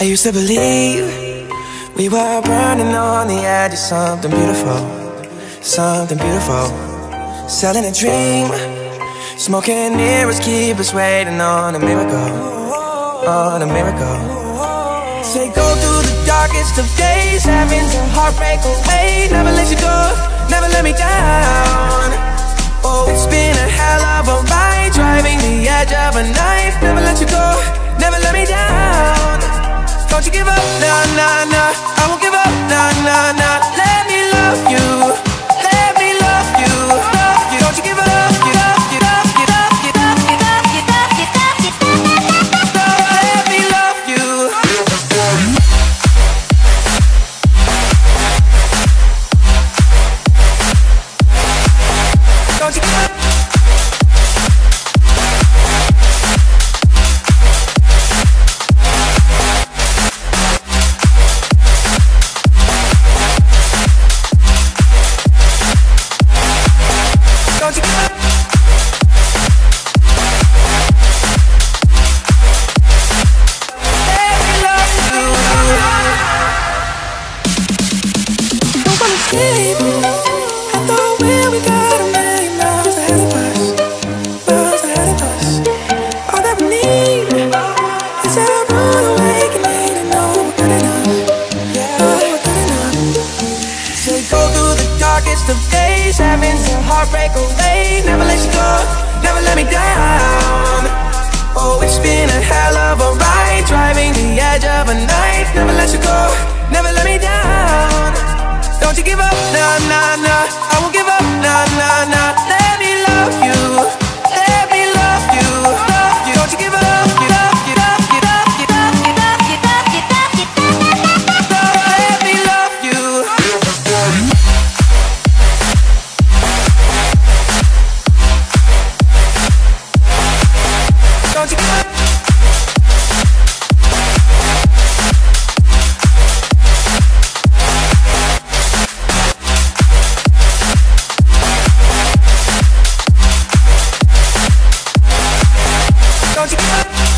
I used to believe we were burning on the edge of something beautiful, something beautiful. Selling a dream, smoking mirrors keep us waiting on a miracle, on a miracle. Say go through the darkest of days, having to heartbreak away. Never let you go, never let me down. Oh, it's been a hell of a ride, driving the edge of a knife. Never let you go, never let me down. Don't you give up, nah, nah, nah. I won't give up, nah, nah, nah. Heartbreak away. Never let you go, never let me down. Don't you. Don't